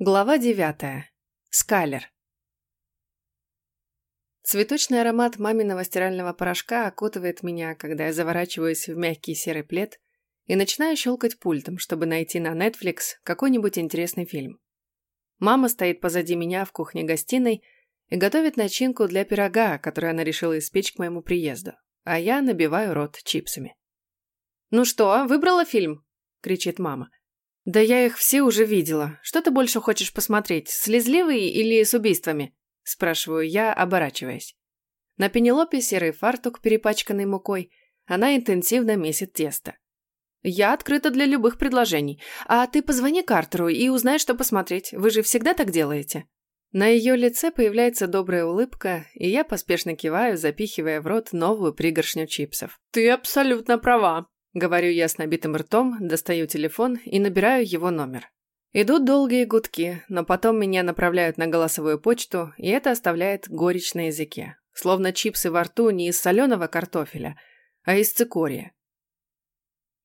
Глава девятая. Скалер. Цветочный аромат маминого стирального порошка окутывает меня, когда я заворачиваюсь в мягкий серый плед и начинаю щелкать пультом, чтобы найти на Netflix какой-нибудь интересный фильм. Мама стоит позади меня в кухне-гостиной и готовит начинку для пирога, который она решила испечь к моему приезду, а я набиваю рот чипсами. «Ну что, выбрала фильм?» – кричит мама. «Да я их все уже видела. Что ты больше хочешь посмотреть, слезливые или с убийствами?» Спрашиваю я, оборачиваясь. На Пенелопе серый фартук, перепачканный мукой. Она интенсивно месит тесто. «Я открыта для любых предложений. А ты позвони Картеру и узнай, что посмотреть. Вы же всегда так делаете?» На ее лице появляется добрая улыбка, и я поспешно киваю, запихивая в рот новую пригоршню чипсов. «Ты абсолютно права», Говорю я с набитым ртом, достаю телефон и набираю его номер. Идут долгие гудки, но потом меня направляют на голосовую почту, и это оставляет горечь на языке. Словно чипсы во рту не из соленого картофеля, а из цикория.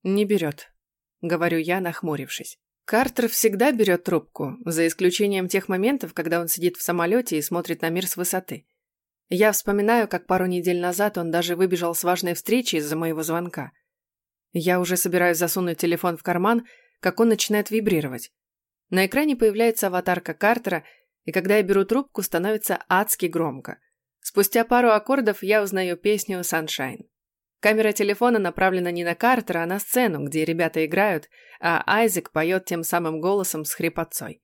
«Не берет», — говорю я, нахмурившись. Картер всегда берет трубку, за исключением тех моментов, когда он сидит в самолете и смотрит на мир с высоты. Я вспоминаю, как пару недель назад он даже выбежал с важной встречи из-за моего звонка — я уже собираюсь засунуть телефон в карман, как он начинает вибрировать. На экране появляется аватарка Картера, и когда я беру трубку, становится адски громко. Спустя пару аккордов я узнаю песню «Sunshine». Камера телефона направлена не на Картера, а на сцену, где ребята играют, а Айзек поет тем самым голосом с хрипотцой.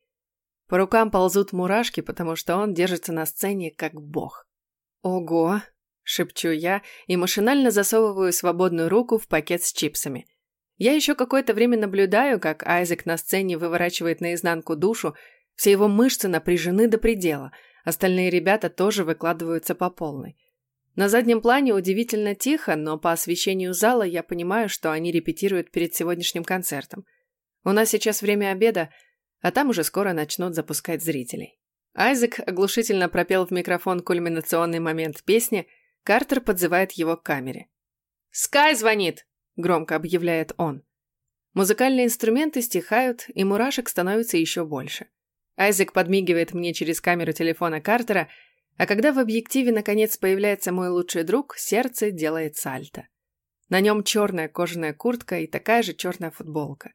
По рукам ползут мурашки, потому что он держится на сцене как бог. Ого, шепчу я и машинально засовываю свободную руку в пакет с чипсами. Я еще какое-то время наблюдаю, как Айзек на сцене выворачивает наизнанку душу, все его мышцы напряжены до предела, остальные ребята тоже выкладываются по полной. На заднем плане удивительно тихо, но по освещению зала я понимаю, что они репетируют перед сегодняшним концертом. У нас сейчас время обеда, а там уже скоро начнут запускать зрителей. Айзек оглушительно пропел в микрофон кульминационный момент песни – Картер подзывает его к камере. «Скай звонит!» – громко объявляет он. Музыкальные инструменты стихают, и мурашек становится еще больше. Айзек подмигивает мне через камеру телефона Картера, а когда в объективе наконец появляется мой лучший друг, сердце делает сальто. На нем черная кожаная куртка и такая же черная футболка.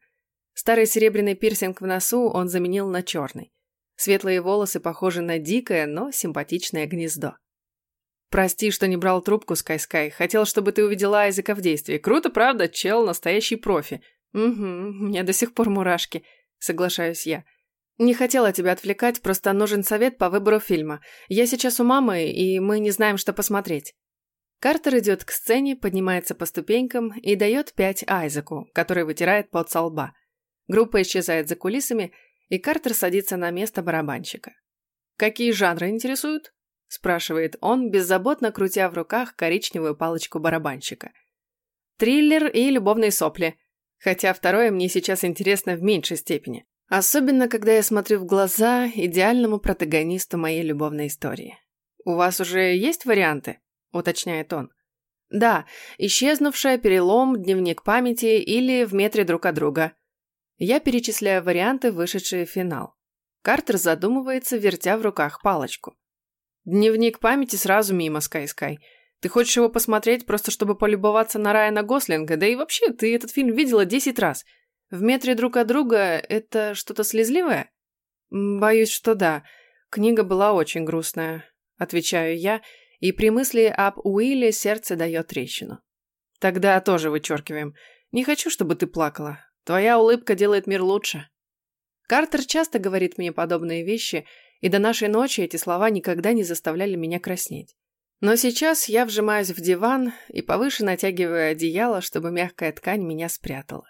Старый серебряный пирсинг в носу он заменил на черный. Светлые волосы похожи на дикое, но симпатичное гнездо. «Прости, что не брал трубку, Скай-Скай. Хотел, чтобы ты увидела Айзека в действии. Круто, правда? Чел – настоящий профи». «Угу, мне до сих пор мурашки», – соглашаюсь я. «Не хотела тебя отвлекать, просто нужен совет по выбору фильма. Я сейчас у мамы, и мы не знаем, что посмотреть». Картер идет к сцене, поднимается по ступенькам и дает пять Айзеку, который вытирает пот со лба. Группа исчезает за кулисами, и Картер садится на место барабанщика. «Какие жанры интересуют?» – спрашивает он, беззаботно крутя в руках коричневую палочку барабанщика. «Триллер и любовные сопли. Хотя второе мне сейчас интересно в меньшей степени. Особенно, когда я смотрю в глаза идеальному протагонисту моей любовной истории. «У вас уже есть варианты?» – уточняет он. «Да, исчезнувшая, перелом, дневник памяти или в метре друг от друга». Я перечисляю варианты, вышедшие в финал. Картер задумывается, вертя в руках палочку. Дневник памяти сразу мимо, Скай-Скай. Ты хочешь его посмотреть просто чтобы полюбоваться на Райана Гослинга? Да и вообще, ты этот фильм видела десять раз. В метре друг от друга это что-то слезливое? Боюсь, что да. Книга была очень грустная, отвечаю я, и при мысли об Уилле сердце дает трещину. Тогда тоже вычеркиваем. Не хочу, чтобы ты плакала. Твоя улыбка делает мир лучше. Картер часто говорит мне подобные вещи, и до нашей ночи эти слова никогда не заставляли меня краснеть. Но сейчас я вжимаюсь в диван и повыше натягиваю одеяло, чтобы мягкая ткань меня спрятала.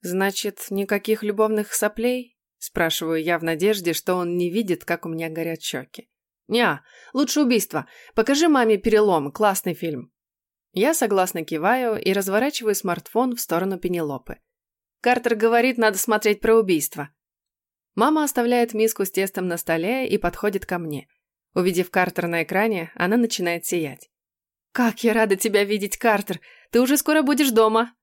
«Значит, никаких любовных соплей?» Спрашиваю я в надежде, что он не видит, как у меня горят щеки. «Неа, лучше убийство. Покажи маме перелом, классный фильм». Я согласно киваю и разворачиваю смартфон в сторону Пенелопы. Картер говорит, надо смотреть про убийство. Мама оставляет миску с тестом на столе и подходит ко мне. Увидев Картер на экране, она начинает сиять. «Как я рада тебя видеть, Картер! Ты уже скоро будешь дома!»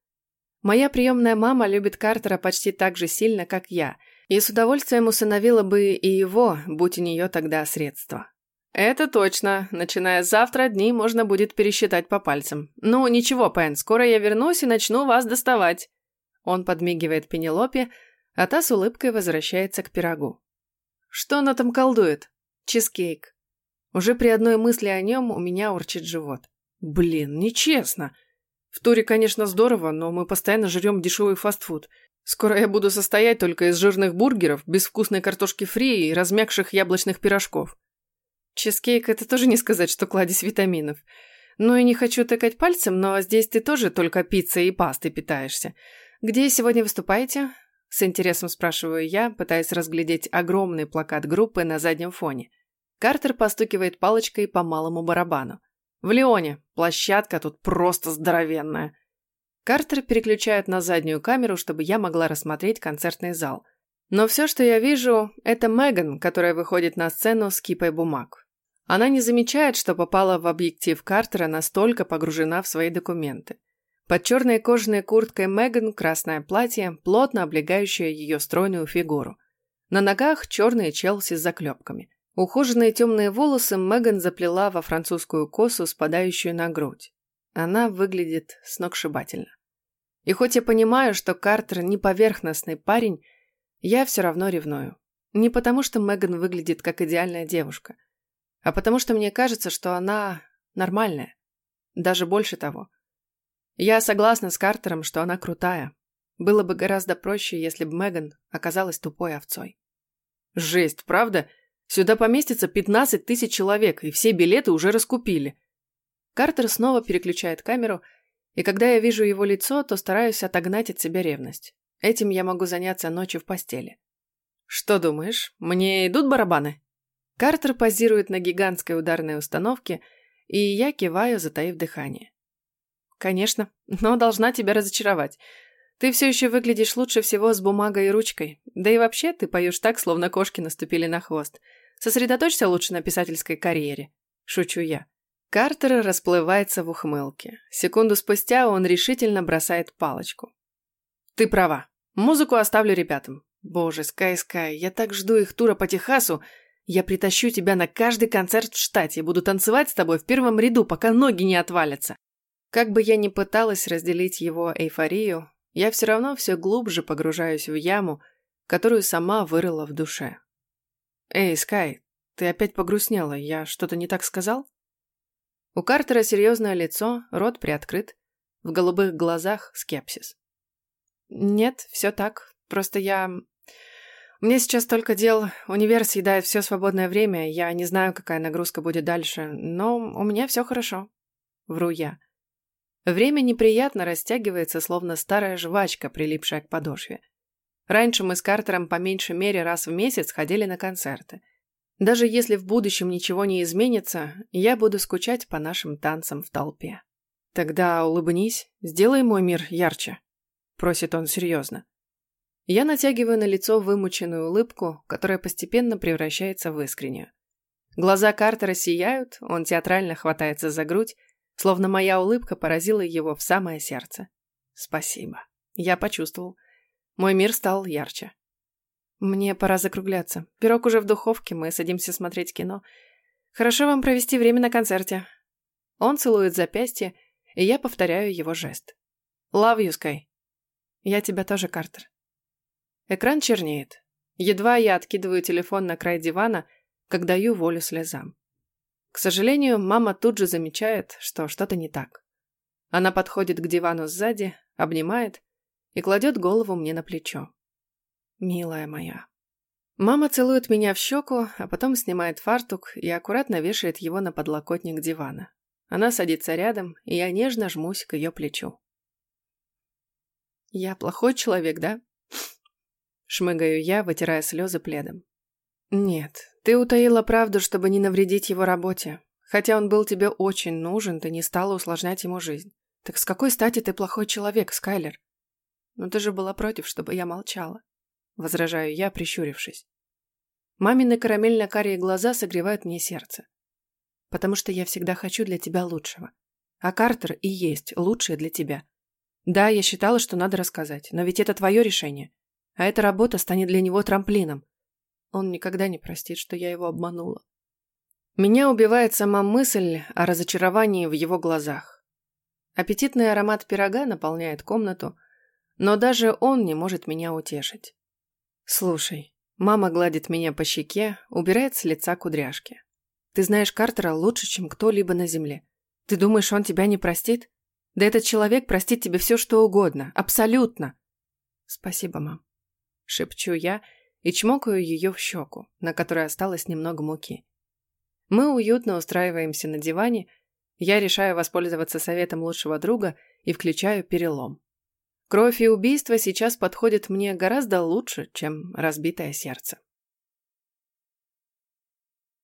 Моя приемная мама любит Картера почти так же сильно, как я, и с удовольствием усыновила бы и его, будь у нее тогда средства. «Это точно. Начиная с завтра дни можно будет пересчитать по пальцам. Ну, ничего, Пен, скоро я вернусь и начну вас доставать». Он подмигивает Пенелопе, а та с улыбкой возвращается к пирогу. «Что она там колдует?» «Чизкейк». Уже при одной мысли о нем у меня урчит живот. «Блин, нечестно. В туре, конечно, здорово, но мы постоянно жрем дешевый фастфуд. Скоро я буду состоять только из жирных бургеров, безвкусной картошки фри и размягших яблочных пирожков». Чизкейк – это тоже не сказать, что кладезь витаминов. Ну и не хочу тыкать пальцем, но здесь ты тоже только пиццей и пастой питаешься. Где сегодня выступаете? С интересом спрашиваю я, пытаясь разглядеть огромный плакат группы на заднем фоне. Картер постукивает палочкой по малому барабану. В Леоне. Площадка тут просто здоровенная. Картер переключает на заднюю камеру, чтобы я могла рассмотреть концертный зал. Но все, что я вижу, это Меган, которая выходит на сцену с кипой бумаг. Она не замечает, что попала в объектив Картера, настолько погружена в свои документы. Под черной кожаной курткой Меган красное платье, плотно облегающее ее стройную фигуру. На ногах черные челси с заклепками. Ухоженные темные волосы Меган заплела во французскую косу, спадающую на грудь. Она выглядит сногсшибательно. И хоть я понимаю, что Картер не поверхностный парень, я все равно ревную. Не потому, что Меган выглядит как идеальная девушка – а потому что мне кажется, что она нормальная. Даже больше того. Я согласна с Картером, что она крутая. Было бы гораздо проще, если бы Меган оказалась тупой овцой. Жесть, правда? Сюда поместится 15 тысяч человек, и все билеты уже раскупили. Картер снова переключает камеру, и когда я вижу его лицо, то стараюсь отогнать от себя ревность. Этим я могу заняться ночью в постели. Что думаешь, мне идут барабаны? Картер позирует на гигантской ударной установке, и я киваю, затаив дыхание. «Конечно, но должна тебя разочаровать. Ты все еще выглядишь лучше всего с бумагой и ручкой. Да и вообще ты поешь так, словно кошки наступили на хвост. Сосредоточься лучше на писательской карьере». Шучу я. Картер расплывается в ухмылке. Секунду спустя он решительно бросает палочку. «Ты права. Музыку оставлю ребятам. Боже, Скай Скай, я так жду их тура по Техасу, я притащу тебя на каждый концерт в штате и буду танцевать с тобой в первом ряду, пока ноги не отвалятся. Как бы я ни пыталась разделить его эйфорию, я все равно все глубже погружаюсь в яму, которую сама вырыла в душе. «Эй, Скай, ты опять погрустнела, я что-то не так сказал?» У Картера серьезное лицо, рот приоткрыт, в голубых глазах скепсис. «Нет, все так, просто я мне сейчас только дел. Универ съедает все свободное время. Я не знаю, какая нагрузка будет дальше, но у меня все хорошо. Вру я. Время неприятно растягивается, словно старая жвачка, прилипшая к подошве. Раньше мы с Картером по меньшей мере раз в месяц ходили на концерты. Даже если в будущем ничего не изменится, я буду скучать по нашим танцам в толпе. Тогда улыбнись, сделай мой мир ярче, просит он серьезно. Я натягиваю на лицо вымученную улыбку, которая постепенно превращается в искреннюю. Глаза Картера сияют, он театрально хватается за грудь, словно моя улыбка поразила его в самое сердце. Спасибо. Я почувствовал. Мой мир стал ярче. Мне пора закругляться. Пирог уже в духовке, мы садимся смотреть кино. Хорошо вам провести время на концерте. Он целует запястье, и я повторяю его жест. Love you, Sky. Я тебя тоже, Картер. Экран чернеет. Едва я откидываю телефон на край дивана, как даю волю слезам. К сожалению, мама тут же замечает, что что-то не так. Она подходит к дивану сзади, обнимает и кладет голову мне на плечо. «Милая моя». Мама целует меня в щеку, а потом снимает фартук и аккуратно вешает его на подлокотник дивана. Она садится рядом, и я нежно жмусь к ее плечу. «Я плохой человек, да?» Шмыгаю я, вытирая слезы пледом. Нет, ты утаила правду, чтобы не навредить его работе. Хотя он был тебе очень нужен, ты не стала усложнять ему жизнь. Так с какой стати ты плохой человек, Скайлер? Но ты же была против, чтобы я молчала. Возражаю я, прищурившись. Мамины карамельно-карие глаза согревают мне сердце. Потому что я всегда хочу для тебя лучшего. А Картер и есть лучшее для тебя. Да, я считала, что надо рассказать, но ведь это твое решение. А эта работа станет для него трамплином. Он никогда не простит, что я его обманула. Меня убивает сама мысль о разочаровании в его глазах. Аппетитный аромат пирога наполняет комнату, но даже он не может меня утешить. Слушай, мама гладит меня по щеке, убирает с лица кудряшки. Ты знаешь Картера лучше, чем кто-либо на земле. Ты думаешь, он тебя не простит? Да этот человек простит тебе все, что угодно. Абсолютно. Спасибо, мам. Шепчу я и чмокаю ее в щеку, на которой осталось немного муки. Мы уютно устраиваемся на диване, я решаю воспользоваться советом лучшего друга и включаю перелом. Кровь и убийство сейчас подходят мне гораздо лучше, чем разбитое сердце.